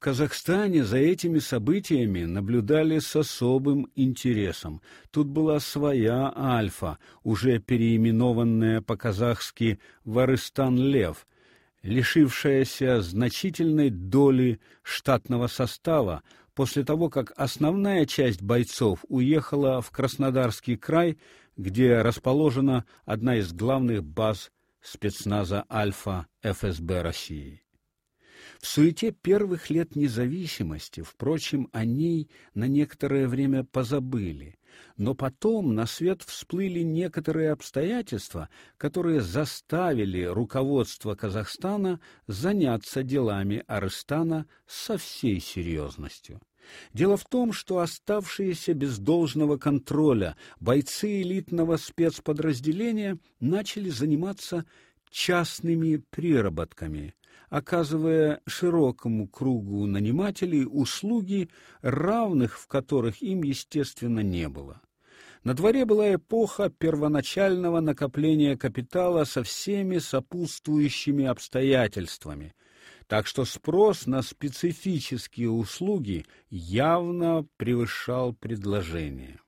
Казахстане за этими событиями наблюдали с особым интересом. Тут была своя Альфа, уже переименованная по-казахски Варыстан-Лев, лишившаяся значительной доли штатного состава после того, как основная часть бойцов уехала в Краснодарский край, где расположена одна из главных баз спецназа Альфа ФСБ России. В суете первых лет независимости, впрочем, о ней на некоторое время позабыли, но потом на свет всплыли некоторые обстоятельства, которые заставили руководство Казахстана заняться делами Арыстана со всей серьезностью. Дело в том, что оставшиеся без должного контроля бойцы элитного спецподразделения начали заниматься частными приработками, оказывая широкому кругу нанимателей услуги, равных в которых им, естественно, не было. На дворе была эпоха первоначального накопления капитала со всеми сопутствующими обстоятельствами, так что спрос на специфические услуги явно превышал предложение.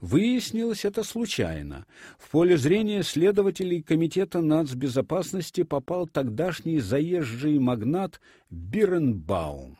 Выяснилось это случайно. В поле зрения следователей комитета нацбезопасности попал тогдашний заезжий магнат Биренбаум.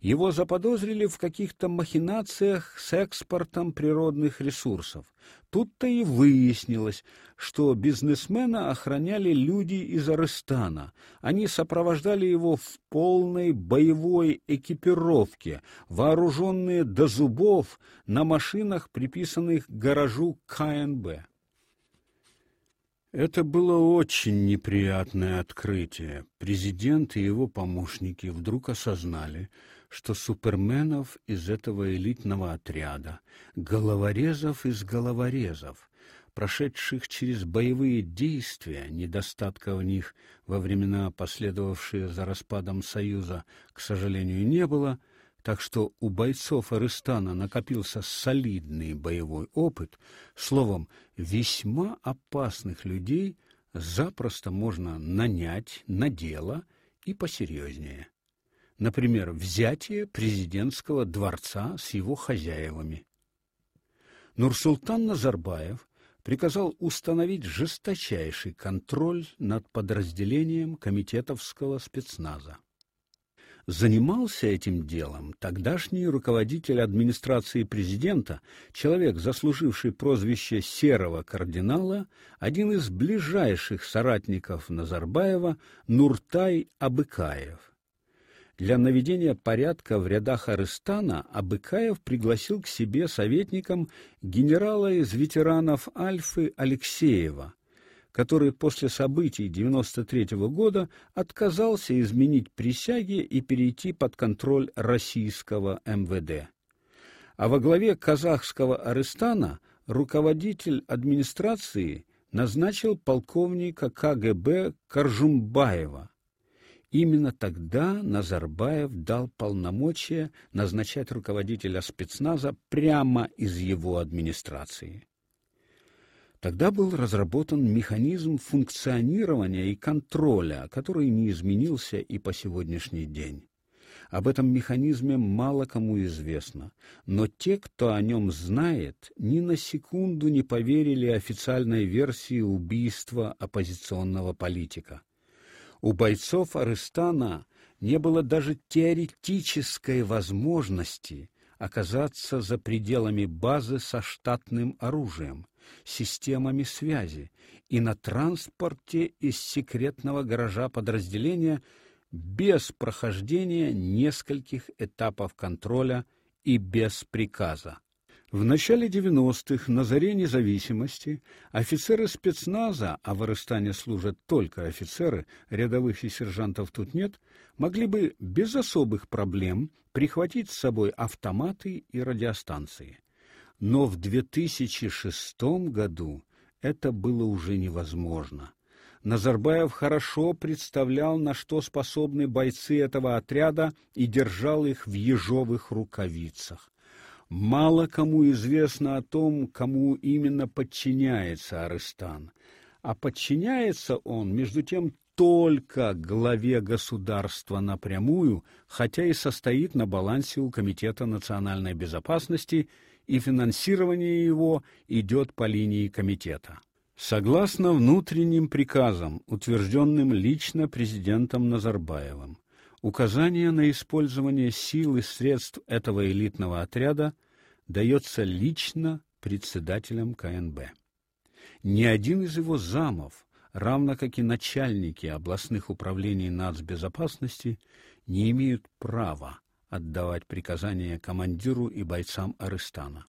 Его заподозрили в каких-то махинациях с экспортом природных ресурсов. Тут-то и выяснилось, что бизнесмена охраняли люди из Арыстана. Они сопровождали его в полной боевой экипировке, вооруженные до зубов на машинах, приписанных гаражу КНБ. Это было очень неприятное открытие. Президент и его помощники вдруг осознали, что суперменов из этого элитного отряда, головорезов из головорезов, прошедших через боевые действия, недостатка в них во времена, последовавшие за распадом Союза, к сожалению, не было, так что у бойцов Арыстана накопился солидный боевой опыт, словом, весьма опасных людей запросто можно нанять на дело и посерьезнее. Например, взятие президентского дворца с его хозяевами. Нурсултан Назарбаев приказал установить жесточайший контроль над подразделением комитетовского спецназа. Занимался этим делом тогдашний руководитель администрации президента, человек, заслуживший прозвище серого кардинала, один из ближайших соратников Назарбаева Нуртай Абыкаев. Для наведения порядка в рядах Арыстана Абыкаев пригласил к себе советником генерала из ветеранов Альфы Алексеева, который после событий 93 -го года отказался изменить присяги и перейти под контроль российского МВД. А во главе казахского Арыстана руководитель администрации назначил полковника КГБ Каржумбаева. Именно тогда Назарбаев дал полномочия назначать руководителя спецназа прямо из его администрации. Тогда был разработан механизм функционирования и контроля, который не изменился и по сегодняшний день. Об этом механизме мало кому известно, но те, кто о нем знает, ни на секунду не поверили официальной версии убийства оппозиционного политика. У бойцов Арыстана не было даже теоретической возможности оказаться за пределами базы со штатным оружием системами связи и на транспорте из секретного гаража подразделения без прохождения нескольких этапов контроля и без приказа. В начале 90-х, на заре независимости, офицеры спецназа, а в Арыстане служат только офицеры, рядовых и сержантов тут нет, могли бы без особых проблем прихватить с собой автоматы и радиостанции. Но в 2006 году это было уже невозможно. Назарбаев хорошо представлял, на что способны бойцы этого отряда и держал их в ежовых рукавицах. Мало кому известно о том, кому именно подчиняется Арыстан, а подчиняется он между тем только главе государства напрямую, хотя и состоит на балансе у Комитета национальной безопасности, и финансирование его идет по линии комитета. Согласно внутренним приказам, утвержденным лично президентом Назарбаевым, указание на использование сил и средств этого элитного отряда дается лично председателем КНБ. Ни один из его замов равно как и начальники областных управлений нацбезопасности, не имеют права отдавать приказания командиру и бойцам Арыстана.